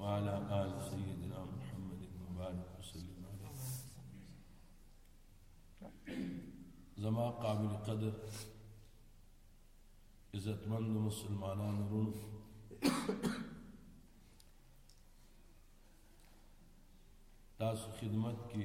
وعلى آل سيدنا محمد مبارك وسلم عليه زما قابل قدر عزتمند مسلمانان رون تاسو خدمت کې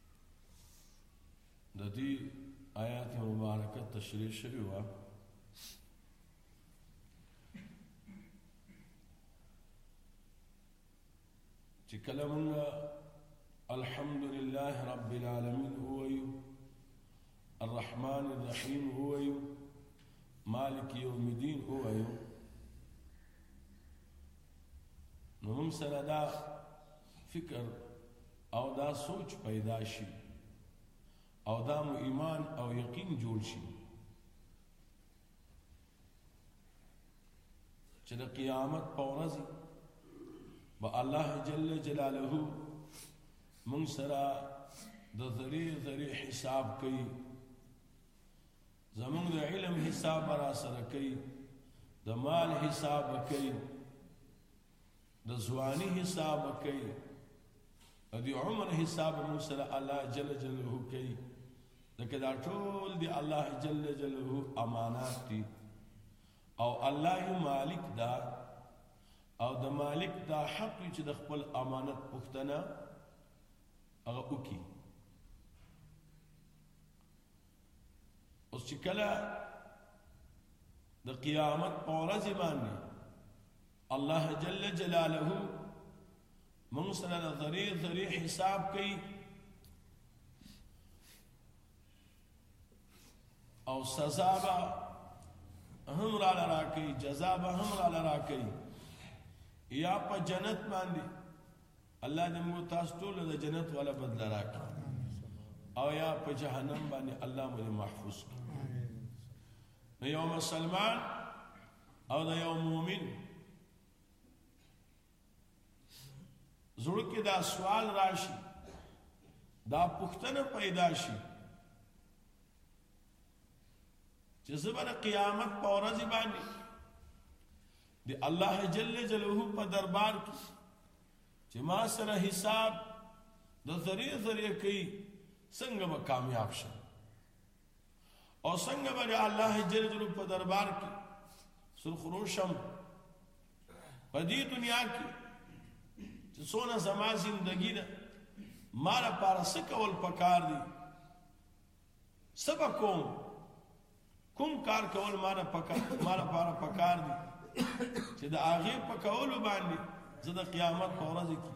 د دې آیات مبارکه تشریح شوی و چې کله موږ الحمد لله رب العالمین وایو الرحمن الرحیم وایو مالک یوم الدین وایو نو موږ سره دا فکر او دا سوچ پیدا شي او دا مو ایمان او یقین جوړ شي چې د قیامت په ورځ به الله جل جلاله مون سره د ذری ذری حساب کوي زمون د علم حساب را سره کوي د مال حساب کوي د ځواني حساب کوي او د عمر حساب مو سره الله جل جلاله کوي لکه دا ټول دی الله جل جلاله امانات دي او الله مالک دا او د مالک دا حق چې د خپل امانت پښتنه هغه وکي اوس چې کله د قیامت په ورځ باندې الله جل جلاله مونږ سره د ذری ذری حساب کوي او سزا به هم را لرا کوي جزا به هم را لرا کوي یا په جنت باندې الله دې موږ تاسو ټول د جنت ولا بدل راکړي او یا په جهنم باندې الله مو محفوظ کړي د یو مسلمان او د یو مؤمن زړه کې دا سوال راشي دا پښتنه پیدا شي چې زبر قیامت په ورځ باندې د الله جل جلاله په دربار کې چې ما سره حساب د ذریعہ ذریعہ کوي څنګه به کامیاب شم او څنګه به الله جل جلاله په دربار کې سرخروشم په دې دنیا کې چې څونه زما زندگی ده مال پر سکول پکار دي سبا کوم کوم کار کول مال پکار مال پر پکار دي چې د هغه په کول باندې زه د قیامت په ورځ کې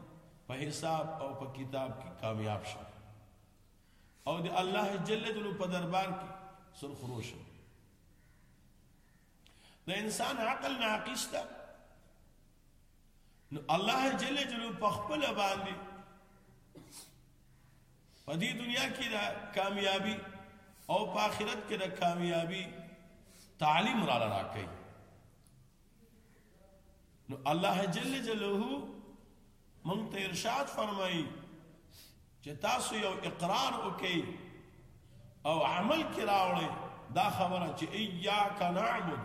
په حساب او په کتاب کې کامیاب شم او د الله جل جلاله په دربار کې سر خروش د انسان عقل ناقص ده نو الله جل جلاله په خپل باندې په دې دنیا کې دا کامیابی او په آخرت کې دا کامیابی تعلیم را راکړي نو الله جل جلاله مونږ ته ارشاد فرمایي چې تاسو یو اقرار وکړئ او عمل کې راوړئ دا خبره چې ایاک نعبد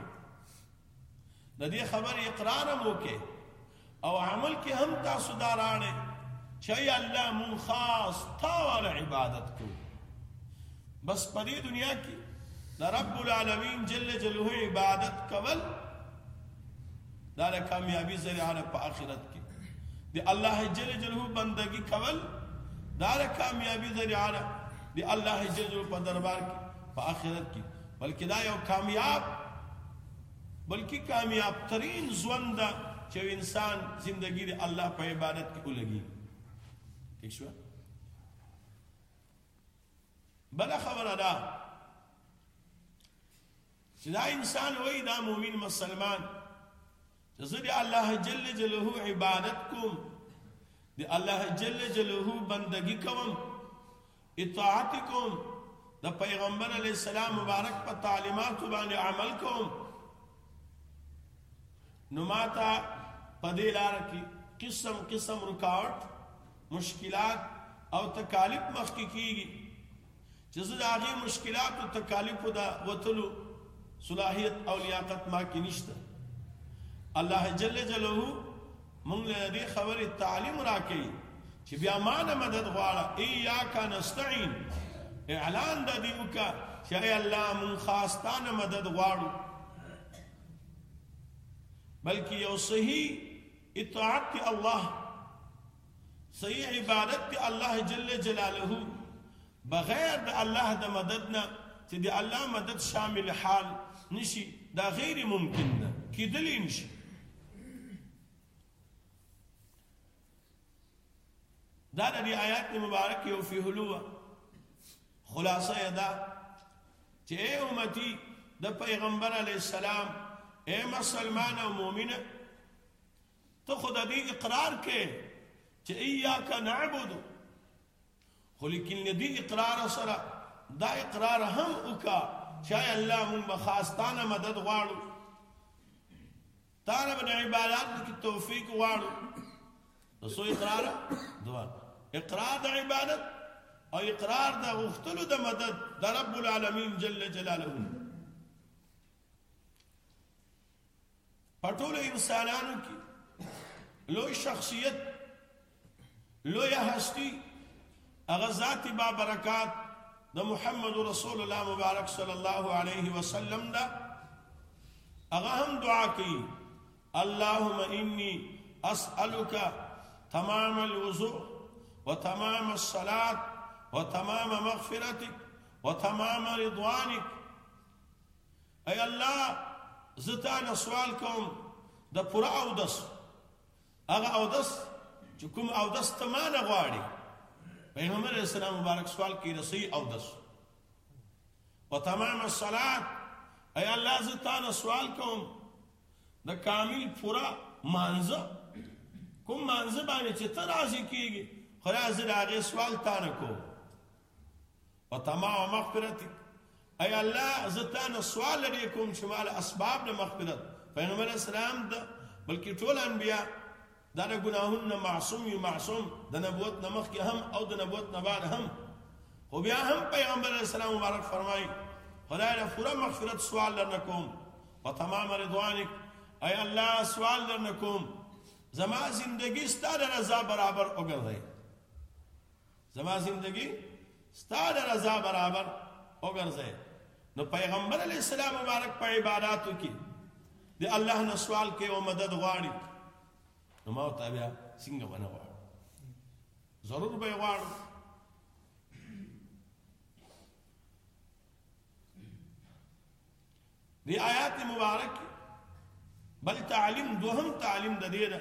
د دې خبرې اقرار هم وکړئ او عمل کې هم تاسو دا راړئ چې یا الله مون خاص تا ول عبادت کو بس په دې دنیا کې د رب العالمین جل جلاله عبادت کول دا د کامیابی ذریعه ده په آخرت کې د الله جل جلاله بندګي کول دا د کامیابی ذریعه ده د الله جل جلاله په دربار کې په آخرت کې بلکې دا یو کامیاب بلکې کامیاب ترین ژوند ده چې انسان زندگی د الله په عبادت کې ولګي ٹھیک شو بل خبره ده چې دا انسان وایي دا مؤمن مسلمان چې زه د الله جل جلاله عبادت کوم د الله جل جلاله بندگی کوم اطاعت کوم د پیغمبر علی السلام مبارک په تعلیمات باندې عمل کوم نو ماته په دې لار کې قسم قسم رکاوټ مشکلات او تکالیف مخکې کیږي چې زه د هغې مشکلاتو تکالیفو دا وتلو صلاحیت او لیاقت ما کې نشته الله جل جلاله مونږ له دې خبرې تعلیم راکړي چې بیا ما نه مدد غواړه ایاک نستعين اعلان د دې وکړه چې ای الله مونږ خاص تا نه مدد غواړو بلکې یو صحیح اطاعت الله صحیح عبادت دی الله جل جلاله بغیر د الله د مدد نه چې د الله مدد شامل حال نشي دا غیر ممکن ده کېدلی نشي دا د دې آیات مبارک یو فی هلوه خلاصه ادا چې اے امتی د پیغمبر علی السلام اے مسلمان او مؤمن ته خو د دې اقرار کې چې اياک نعبد خو لیکن دې اقرار سره دا اقرار هم وکا چې الله مون بخاستانه مدد غواړو تانه بن عبادت کې توفیق غواړو نو سو اقرار دوا اقرار د عبادت او اقرار د غختلو د مدد د رب العالمین جل جلاله په ټولو انسانانو کې لوی شخصیت لوی هستی هغه ذات با برکات د محمد رسول الله مبارک صلی الله علیه وسلم دا هغه هم دعا کوي اللهم انی اسالک تمام الوضوء وتمام الصلاه وتمام مغفرتك وتمام رضوانك اې الله زه تا نه سوال کوم د پوره اودس هغه اودس چې کوم اودس ته ما نه غواړي پیغمبر علیه السلام مبارک سوال کوي د صحیح اودس او تمام الصلات اې الله زه تا نه سوال کوم د کامل پوره مانزه کوم مانزه باندې چې ته راضي کیږي خو راځي دا غي سوال تا نه کوم په طمع او مغفرت اي الله زتان سوال لري کوم چې مال اسباب د مغفرت پیغمبر اسلام د بلکې ټول انبیا دا نه ګناهون نه معصوم یو معصوم د نبوت نه مخکې هم او د نبوت نه بعد هم خو بیا هم پیغمبر اسلام مبارک فرمایي خدای له پوره مغفرت سوال لرنه کوم په تمام رضوانک اي الله سوال لرنه کوم زما زندگی ستاره رضا برابر وګرځي زما زندگی ستا د رضا برابر وګرځي نو پیغمبر علی السلام مبارک په عبادتو کې د الله نه سوال کوي او مدد غواړي نو ما ته بیا څنګه ونه غواړي ضرور به غواړي دی آیات مبارک بل تعلیم دوهم تعلیم د دې ده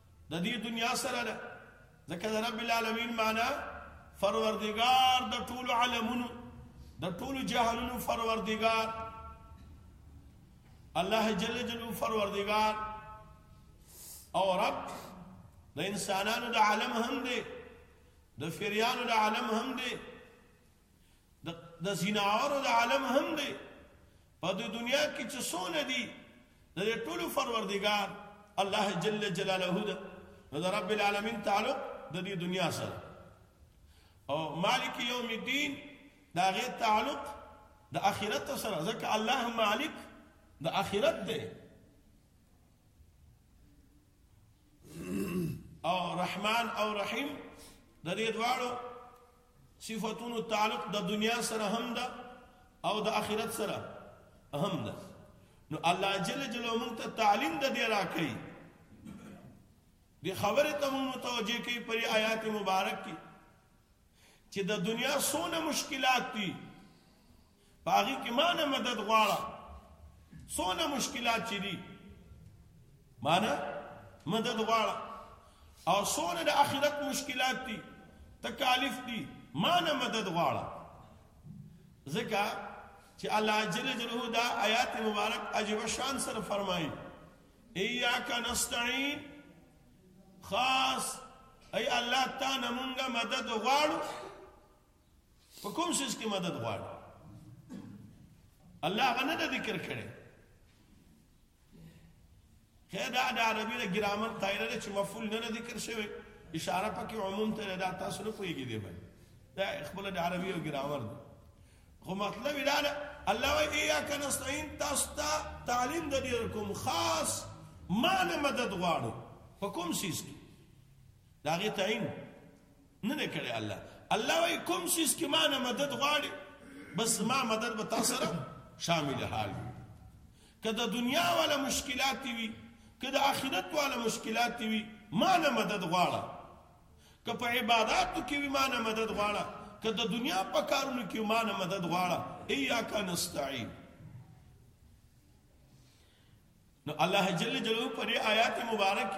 د دې دنیا سره ده ځکه د رب العالمین معنا فروردگار د ټول عالمونو د ټول جهانونو فروردگار الله جل جلاله فروردگار او رب د انسانانو د عالم هم دی د فریانو د عالم هم دی د زیناورو د عالم هم دی په د دنیا کې چې سونه دي د ټولو فروردګار الله جل جلاله ده نو د رب العالمین تعلق د دې دنیا سره او مالک یوم الدین دا غي تعلق د اخرت سره ځکه الله مالک د اخرت دی او رحمان او رحیم د دې دواړو صفاتونو تعلق د دنیا سره هم ده او د آخرت سره هم ده نو الله جل جلاله موږ ته تعلیم د دې راکړي د خبره ته موږ متوجه کوي پر آیات مبارک کې چې د دنیا سونه مشکلات دي په هغه کې ما نه مدد غواړه څونه مشکلات چې دي ما نه مدد غواړه او څونه د اخرت مشکلات دي تکالیف دي ما نه مدد غواړه ځکه چې الله جل جلاله دا آیات مبارک عجیب شان سره فرمایي ایاک نستعين خاص ای الله تعالی مونږه مدد غواړو په کوم سیس کې مدد غواړي الله غنه د ذکر کړي خیر دا د عربي د ګرامر قاعده ده چې مفعول نه ذکر شوی اشاره پکې عموم ته دا تاسو نه پوهیږئ دی باندې دا خپل د عربي او ګرامر ده خو مطلب دا ده الله وایي ایاک نستعين تاسو ته تعلیم د دې کوم خاص مان مدد غواړو په کوم سیس کې دا غي تعین نه دی کړی الله الله وای کوم شیز کې ما نه مدد غواړي بس ما مدد به تاسو سره شامل حال وي که د دنیا والا مشکلات وي که د آخرت والا مشکلات وي ما نه مدد غواړه که په عبادتو کې وي ما نه مدد غواړه که د دنیا په کارونو کې ما نه مدد غواړه ایاک نستعين نو الله جل جلاله پر آیات مبارک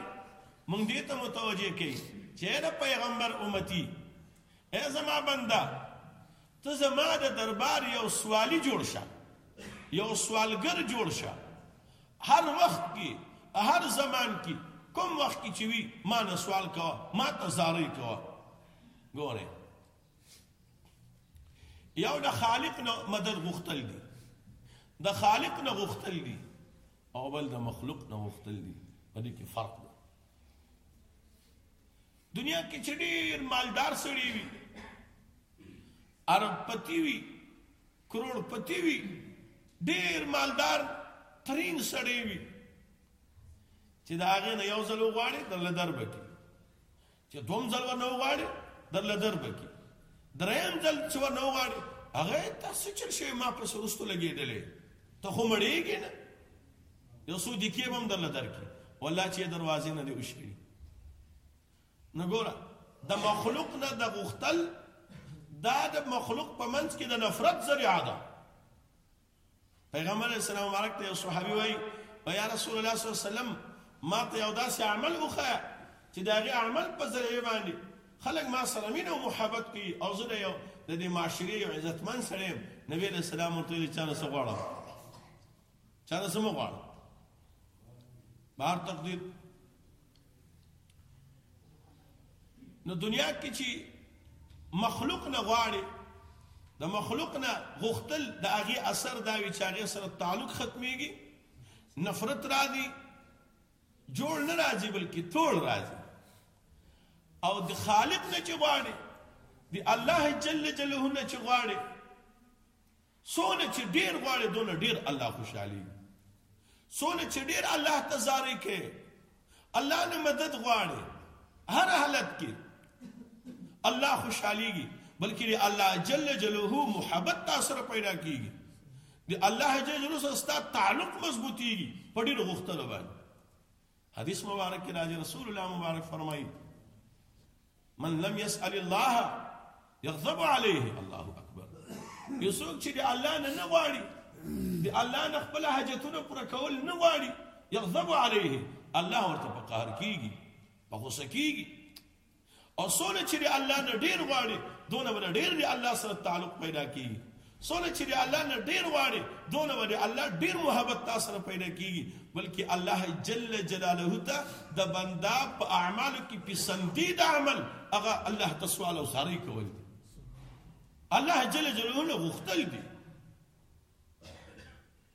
مونږ دې ته متوجه کړي چې د پیغمبر امتی اے زما بنده ته زما د دربار یو سوالی جوړ شه یو سوالګر جوړ شه هر وخت کې هر زمان کې کوم وخت کې چې وي ما نه سوال کوه ما ته زارۍ کوه ګوره یو د خالق نه مدد غوښتل دي د خالق نه غوښتل دي او بل د مخلوق نه غوښتل دي په دې کې فرق دی دنیا کې چې ډیر مالدار سړی وي عرب پتی وي کروڑ پتی وي ډیر مالدار ترین سړی وي چې دا هغه نه یو ځل وغواړي د لدر بکی چې دوم ځل ونه وغواړي درله در به کړي دریم ځل چې ونه وغواړي هغه ته څه چل شوی ما پسې وروسته لګېدلی ته خو مړېږې نه یو څو دقیقې به هم درله درکړي والله چې دروازې نه دې وشکړي نو ګوره د مخلوق نه د غوښتل دا د مخلوق په منځ کې د نفرت ذریعه ده پیغمبر علیہ السلام مبارک ته صحابي وای یا رسول الله صلی الله علیه وسلم ما ته یو داسې عمل وخایا چې دا غي عمل په ذریعه باندې خلک ما سره مين او محبت کوي او زه د یو د دې معاشري یو عزتمن سره نبی علیہ السلام ورته ویل چانه څه غواړم چانه څه مغواړم بهر تقدیر نو دنیا کې چې مخلوق نه غواړي د مخلوق نه غختل د هغه اثر دا وی چې هغه سره تعلق ختميږي نفرت راځي جوړ نه راځي بلکې ټول راځي او د خالق نه چې غواړي د الله جل جلاله نه چې غواړي څونه چې ډېر غواړې دونه ډېر الله خوشحالېږي. څونه چې ډېر الله ته زارۍ کوې، الله نه مدد غواړې، هر حالت کې الله خوشحالېږي، بلکې د الله جل جلاله محبت تا سره پیدا کېږي، د الله جل جلاله سره ستا تعلق مضبوطېږي په ډېرو غوښتنو باندې. حدیث مبارک کې راځي رسول الله مبارک فرمایي من لم يسأل الله يغضب عليه الله اکبر یو څوک چې د الله نه نه غواړي د الله نه خپل حاجتونه پوره کول نه غواړي يغضب عليه الله ورته په قهر کیږي په غوسه کیږي او سونه چې دی الله نه ډیر غواړي دونه ور ډیر دی الله سره تعلق پیدا کیږي سونه چې دی الله نه ډیر غواړي دونه ور الله ډیر محبت تاسو سره پیدا کیږي بلکې الله جل جلاله ته د بندا په اعمالو کې پسندی د عمل هغه الله تسوال او ساری کول دي الله جل جلاله غوښتل دي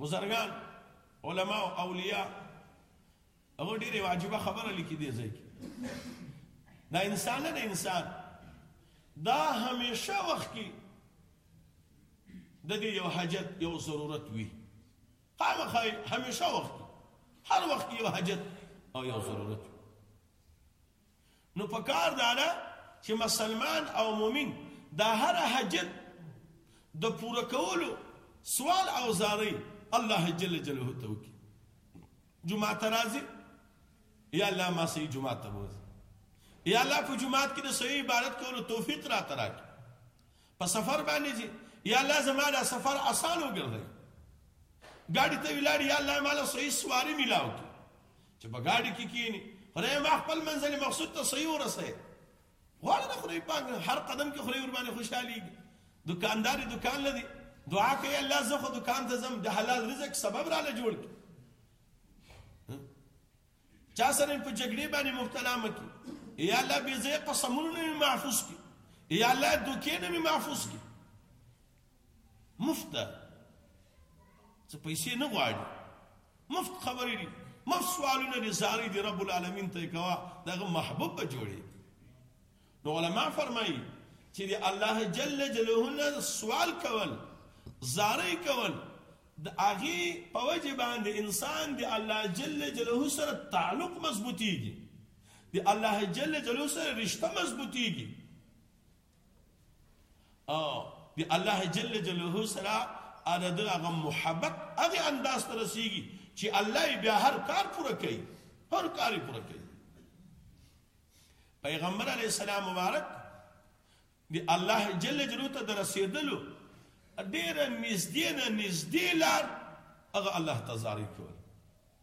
بزرګان علما او اولیاء هغه ډیره واجبہ خبره لیکي دی ځای دا انسان نه انسان دا همیشه وخت کې د دې یو حاجت یو ضرورت وي خامخا همیشه وخت هر وخت یو حاجت او یو ضرورت نو په کار دا ده چې مسلمان او مؤمن دا هر حاجت د پوره کولو سوال او زاری الله جل جلاله ته وکړي جمعه ته راځي یا الله ما سي جمعه ته وځي یا الله په جمعه کې د صحیح عبادت کولو توفیق را تراکي په سفر باندې جي یا الله زما دا سفر آسان وګرځي ګاډي ته ولاړ یا الله مال صحیح سواری ملاو کی چې په ګاډي کې کینی خدای ما خپل منځلي مقصود ته صحیح ورسه غواړم د خدای پاک هر قدم کې خدای ور باندې خوشحالي دکاندار دکان لدی دعا کوي الله زه خو دکان ته زم د حلال رزق سبب را نه جوړ کی چا سره په جګړې باندې مبتلا مکی یا الله به زه قسمونه محفوظ کی یا الله دوکې نه محفوظ کی مفت ده څه پیسې نه غواړي مفت خبرې دي مفت سوالونه دي زاري دي رب العالمین ته کوا دغه محبوب به جوړي نو علما فرمایي چې دی الله جل جلاله نه سوال کول زاري کول د اغي په وجه باندې انسان دی الله جل جلاله سره تعلق مضبوطيږي دی الله جل جلاله سره رشتہ مضبوطيږي او دی الله جل جلاله سره اده دغه محبت هغه انداز تر رسیږي چې الله بیا هر کار پوره کوي هر کار پوره کوي پیغمبر علی السلام مبارک دی الله جل جلاله ته رسیدلو ډیره نږدې نه نږدې لار هغه الله تعالی کول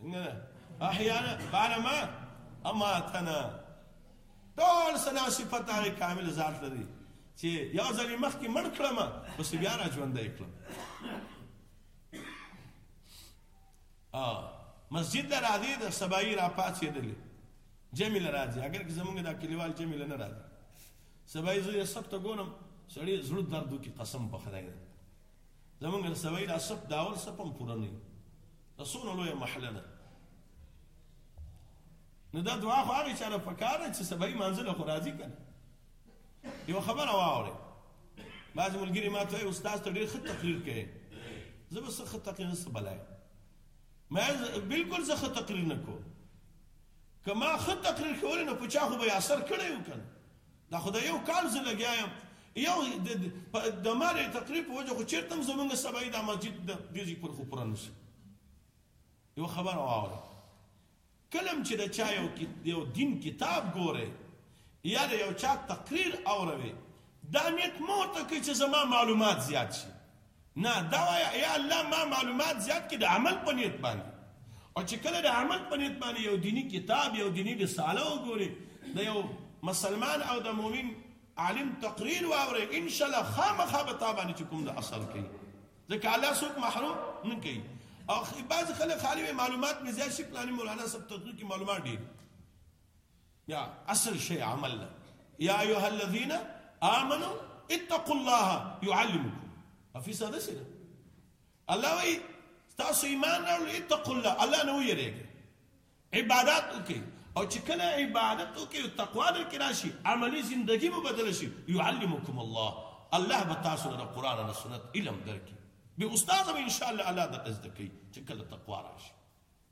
نه احیانا بارما اماتنا ټول سنا صفات هغه کامل ذات لري چې یو ځلې مخکې مړ کړم اوس بیا را ژوندی کړم مسجد ته راځي د سبایي را پاڅېدلې جمیل راځي اگر که زمونږ دا کلیوال جمیل نه راځي سبایي زه یې سب ته ګورم سړی زړه درد وکړي قسم په خدای زمونږ د سبایي دا سب داول سپم پوره نه دا څومره لویه محله ده نو دا دعا خو هغه چاله پکار ده چې سبای منزل خو راضی کنه یو خبره واوره بعض ملګری ما ته استاد ته ډیر ښه تقریر کوي زه به څه تقریر نه سبلای ما بالکل زه تقریر نه کوم کما ښه تقریر کول نه پچا خو به اثر کړی وکړ دا خو د یو کال زه لګیا یم یو د مال تقریب په وجه خو چیرته هم زمونږ سبای دا مسجد د دې پر خو پرانو شي یو خبر واوره کلم چې د چا یو یو دین کتاب ګوره یا د یو چا تقریر اوروي دا نیت مو ته کې چې زما معلومات زیات شي نه دا وایا یا الله ما معلومات زیات کې د عمل په نیت باندې او چې کله د عمل په نیت باندې یو دینی کتاب یو دینی رساله وګوري د یو مسلمان او د مؤمن عالم تقریر واوري ان شاء الله خامخا به تا باندې کوم د اثر کوي ځکه الله څوک محروم نه کوي او بعض خلک خالي معلومات مې زیات شي پلاني مولانا سب تدقیق معلومات ډېر یا اصل شی عمل ده یا ایها الذین آمنو اتقوا الله يعلمكم افي ساده سره الله وی تاسو ایمان راوړل اتقوا الله الله نه ویریږي عبادت وکي او چې کله عبادت وکي او تقوا در کې راشي عملی زندگی به بدل شي يعلمكم الله الله به تاسو د قران او سنت علم درکې به استاد به ان شاء الله الله د تزدکی چې کله تقوا راشي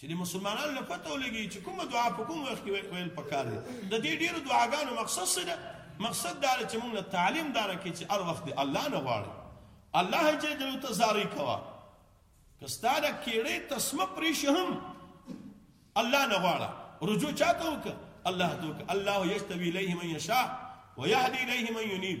چې د مسلمانانو له پته ولګي چې کومه دعا په کوم وخت کې ویل پکار دي د دې ډیرو دعاګانو مقصد څه ده مقصد دا چې موږ له تعلیم دار کې چې هر وخت الله نه غواړي الله جل جلاله ته زاری کوا کستاده کېړې تسمه پرې شهم الله نه غواړه رجوع چاته وک الله ته وک الله یشتوی الیه من یشاء ويهدی الیه من ينیب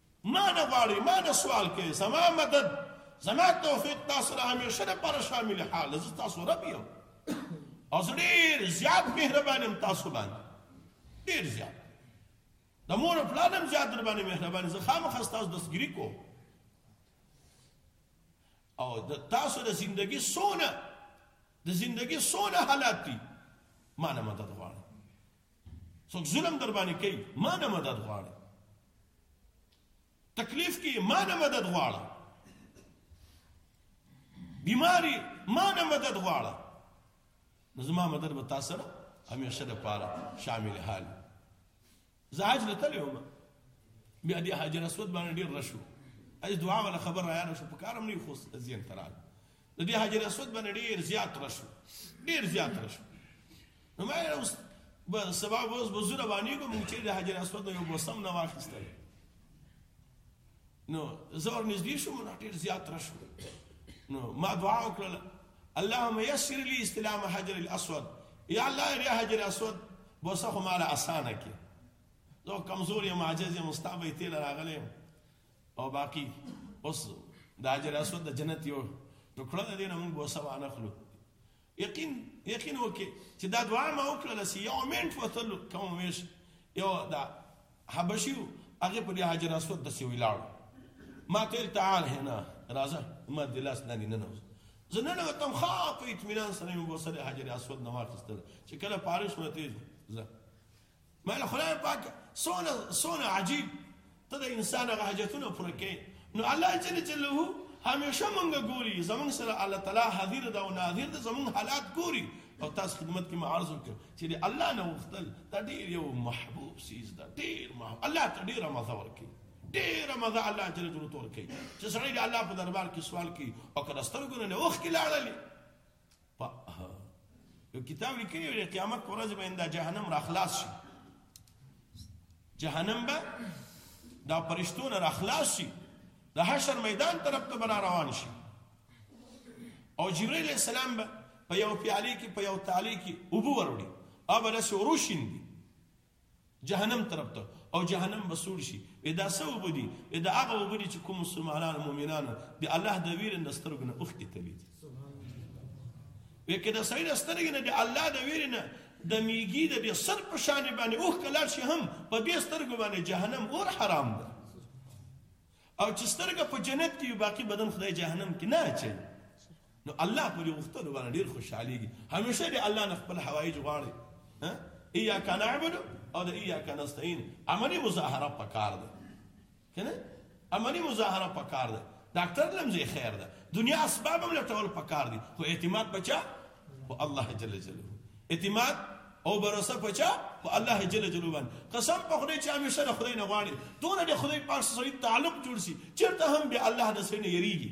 ما نه غواړي ما نه سوال کوي زما مدد زما توفیق تاسو را همیشه لپاره شامل حال زه تاسو رب یم او زه ډېر زیات مهربان یم تاسو باندې ډېر زیات د مور او پلار هم زیات در باندې مهربان زه خامخا ستاسو دستګیري کوم او د تاسو د زندگی سونه د زندگی سونه حالات دي ما نه مدد غواړم څوک ظلم در باندې کوي ما نه مدد غواړم تکلیف کې ما نه مدد غواړه بیماری ما نه مدد غواړه زما مدد به تاسو سره همیشه د پاره شامل حال زه حج ته تللی وم بیا د حجر اسود باندې ډېر رش و اج دعا ولا خبر را یاره شو په کارم نه خوست زین ترال د دې حجر اسود باندې ډیر زیات رش ډیر زیات رش نو ما اوس به سبا اوس به زونه باندې کوم چې د حجر اسود یو موسم نه واخیستل نو زور نږدې شو نو ډیر زیات رش نو ما دعا وکړه اللهم يسر لي استلام حجر الاسود یا الله دې حجر اسود بوسه خو مال اسانه کې زه کمزور یم عاجز یم مستابه تیر راغلی او باقی اوس د اجر اسود د جنت یو ټکړه د دینه موږ وسه وانه خلو یقین یقین وکي چې دا دعا ما وکړه لسی یو منټ وتل کوم ویش یو دا حبشي هغه په دې حجر اسود د سی ویلاړ ما تل تعال هنا راځه ما د لاس نه نه نه زنه نه تم خا په اطمینان سره موږ وسه د حجر اسود نو واخستل چې کله پاره شو ته مال خدای پاک سونه سونه عجیب ته د انسان هغه حاجتونه پوره کوي نو الله جل جلاله همیشه مونږ ګوري زمونږ سره الله تعالی حاضر ده او ناظر ده زمونږ حالات ګوري او تاسو خدمت کې معارض وکړ چې الله نه وختل دا ډیر یو محبوب سیز ده ډیر محبوب الله ته ډیره مزه ورکړي ډیر مزه الله جل جلاله تور کوي چې سړی د الله په دربار کې سوال کوي او کله سترګونه نه اوخ کې لاړلې په یو کتاب لیکلی دی قیامت پر ورځ به انده جهنم را خلاص شي جهنم به دا پرشتونه را خلاص شي د حشر میدان طرف ته بنا روان شي او جبرئیل علیہ السلام به په یو پیالي کې په یو تالي کې اوبو وروړي او بل سه وروشین دي جهنم طرف ته او جهنم بسول شي ادا سو بدی ادا هغه وبدی چې کوم مسلمانان مؤمنان دی الله د ویر د سترګنه اوخ کې تلی دي وکړه د سړی د سترګنه دی الله د ویر نه د میګي د دې سر په شان باندې اوخ کلار شي هم په دې سترګو باندې جهنم اور حرام ده او چې سترګه په جنت کې باقی بدن خدای جهنم کې نه اچي نو الله په دې غوښتنو باندې ډیر خوشحاليږي همیشه دې الله نه خپل حوایج غواړي ها اياک نعبد او د اياک نستعين عملي مظاهره پکار ده کنه عملي مظاهره پکار ده ډاکټر لمزي خیر ده دنیا اسباب هم لټول پکار دي خو اعتماد بچا او الله جل جلاله اعتماد او برسه پچا په الله جل جلاله باندې قسم په خدای چې همیشه د خدای نه غواړي دونه د خدای پاک سره تعلق جوړ شي چیرته هم به الله د سینې یریږي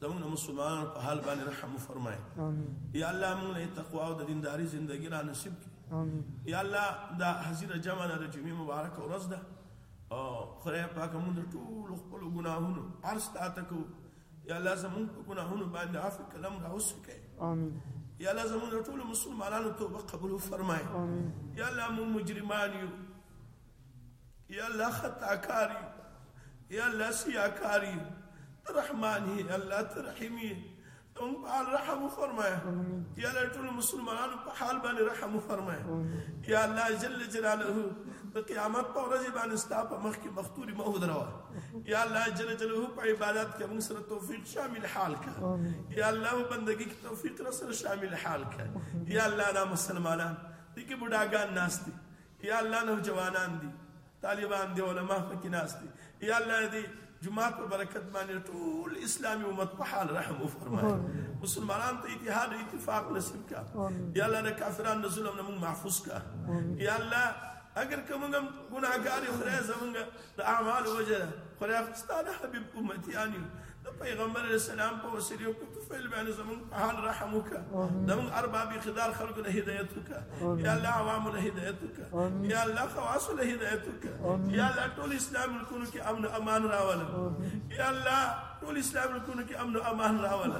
زمونږ مسلمانانو په حال باندې رحم وفرمای یا الله مونږ له تقوا او د دینداری ژوندۍ را نصیب کړي یا الله دا حزیره جمع د جمعې مبارک ورځ ده او خدای پاک مونږ ټول خپل ګناهونو عرض تاته کو یا الله زمونږ په ګناهونو باندې عفو کلم را وسکه امين یا الله زمونږ ټول مسلمانانو توبه قبول فرمای امين یا الله مونږ مجرمان یو یا الله خطا کاری یا الله سیاکاری رحمانی الله ترحیمی تم پال رحم فرمایا یا الله ټول مسلمانانو په حال باندې رحم فرمایا یا الله جل جلاله د قیامت په ورځ باندې ستا په مخ کې مختوري مه دروا یا الله جل جلاله په عبادت کې موږ سره توفیق شامل حال کا یا الله بندگی کې توفیق را سره شامل حال کا یا الله دا مسلمانان دي کې بډاګان ناشتي یا الله نوجوانان دي طالبان دی علماء پکې ناس دي یا الله دې جماعت په برکت باندې ټول اسلامي امت په حال رحم وفرمایي مسلمانان ته اتحاد او اتفاق نصیب کا یا الله د کافرانو د ظلم نه موږ محفوظ کا یا الله اگر کومګم ګناګار خدای زمونږ د اعمال وجه خدای ستانه حبيب امتيان د پیغمبر علی السلام په وسیله او په فعل باندې زمون په حال رحم وکا زمون ارباب اقدار خلق له هدایت وکا یا الله عوام له هدایت وکا یا الله خواص له هدایت وکا یا الله ټول اسلام ملکونو کې امن او امان راول یا الله ټول اسلام ملکونو کې امن او امان راول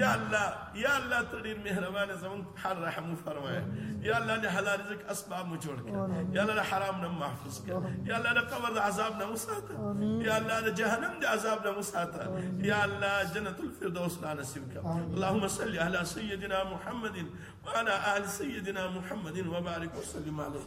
یا الله یا الله تر ډیر مهربان زمون هر رحم فرمایا یا الله له حلال رزق اسباب مو جوړ کړه یا الله له حرام نه محفوظ کړه یا الله له قبر د عذاب نه وساته یا الله له جهنم د عذاب نه وساته یا الله جنت الفردوس لا نصیب کړه اللهم صل علی سیدنا محمد وعلى ال سیدنا محمد وبارک وسلم علیه